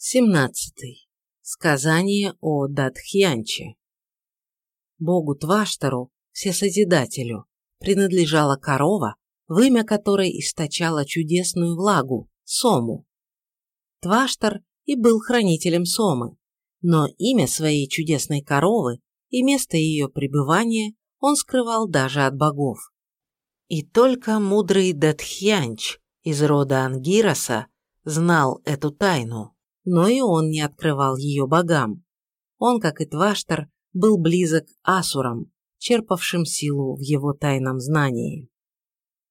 17. Сказание о Датхьянче. Богу Тваштару, всесозидателю, принадлежала корова, вымя которой источала чудесную влагу, сому. Тваштар и был хранителем сомы, но имя своей чудесной коровы и место ее пребывания он скрывал даже от богов. И только мудрый Датхьянч из рода Ангираса знал эту тайну но и он не открывал ее богам. Он, как и Тваштар, был близок асурам, черпавшим силу в его тайном знании.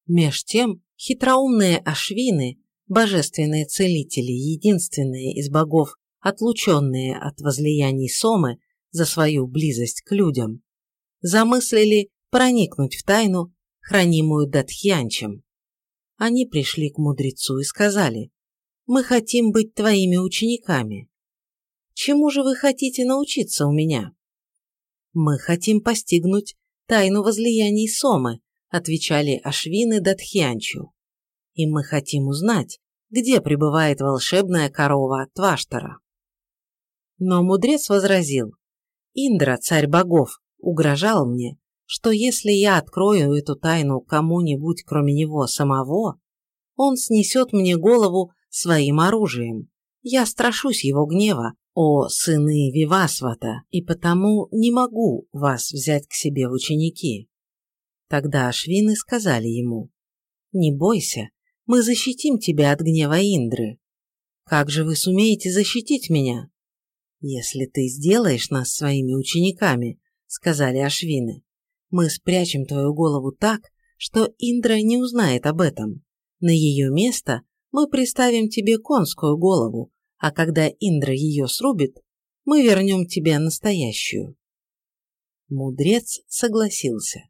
Меж тем, хитроумные ашвины, божественные целители, единственные из богов, отлученные от возлияний Сомы за свою близость к людям, замыслили проникнуть в тайну, хранимую Датхьянчем. Они пришли к мудрецу и сказали, мы хотим быть твоими учениками. Чему же вы хотите научиться у меня? Мы хотим постигнуть тайну возлияний Сомы, отвечали Ашвины Датхьянчу. И мы хотим узнать, где пребывает волшебная корова Тваштара. Но мудрец возразил, Индра, царь богов, угрожал мне, что если я открою эту тайну кому-нибудь, кроме него самого, он снесет мне голову своим оружием. Я страшусь его гнева, о сыны Вивасвата, и потому не могу вас взять к себе в ученики. Тогда Ашвины сказали ему, «Не бойся, мы защитим тебя от гнева Индры. Как же вы сумеете защитить меня?» «Если ты сделаешь нас своими учениками», — сказали Ашвины, «мы спрячем твою голову так, что Индра не узнает об этом. На ее место мы приставим тебе конскую голову, а когда Индра ее срубит, мы вернем тебе настоящую. Мудрец согласился,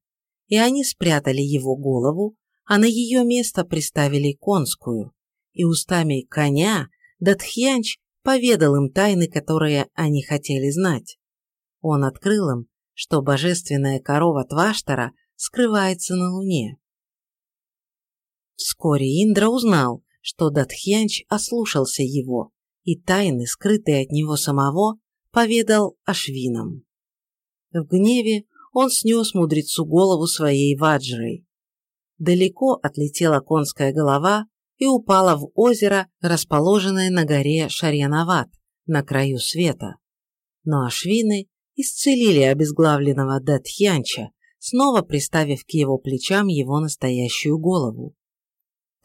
и они спрятали его голову, а на ее место приставили конскую, и устами коня Датхьянч поведал им тайны, которые они хотели знать. Он открыл им, что божественная корова Тваштара скрывается на луне. Вскоре Индра узнал, что Датхьянч ослушался его и тайны, скрытые от него самого, поведал Ашвинам. В гневе он снес мудрецу голову своей ваджрой. Далеко отлетела конская голова и упала в озеро, расположенное на горе Шарьяноват, на краю света. Но Ашвины исцелили обезглавленного Датхьянча, снова приставив к его плечам его настоящую голову.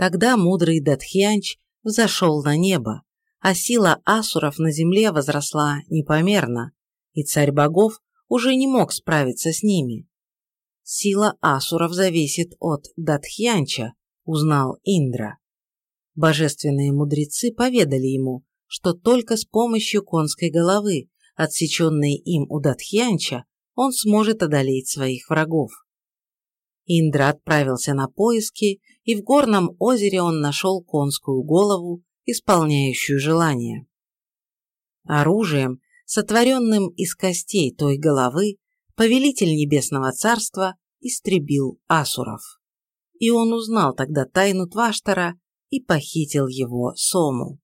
Тогда мудрый Датхьянч взошел на небо, а сила асуров на земле возросла непомерно, и царь богов уже не мог справиться с ними. Сила асуров зависит от Датхьянча, узнал Индра. Божественные мудрецы поведали ему, что только с помощью конской головы, отсеченной им у Датхьянча, он сможет одолеть своих врагов. Индра отправился на поиски, и в горном озере он нашел конскую голову, исполняющую желание. Оружием, сотворенным из костей той головы, повелитель Небесного Царства истребил асуров. И он узнал тогда тайну Тваштара и похитил его Сому.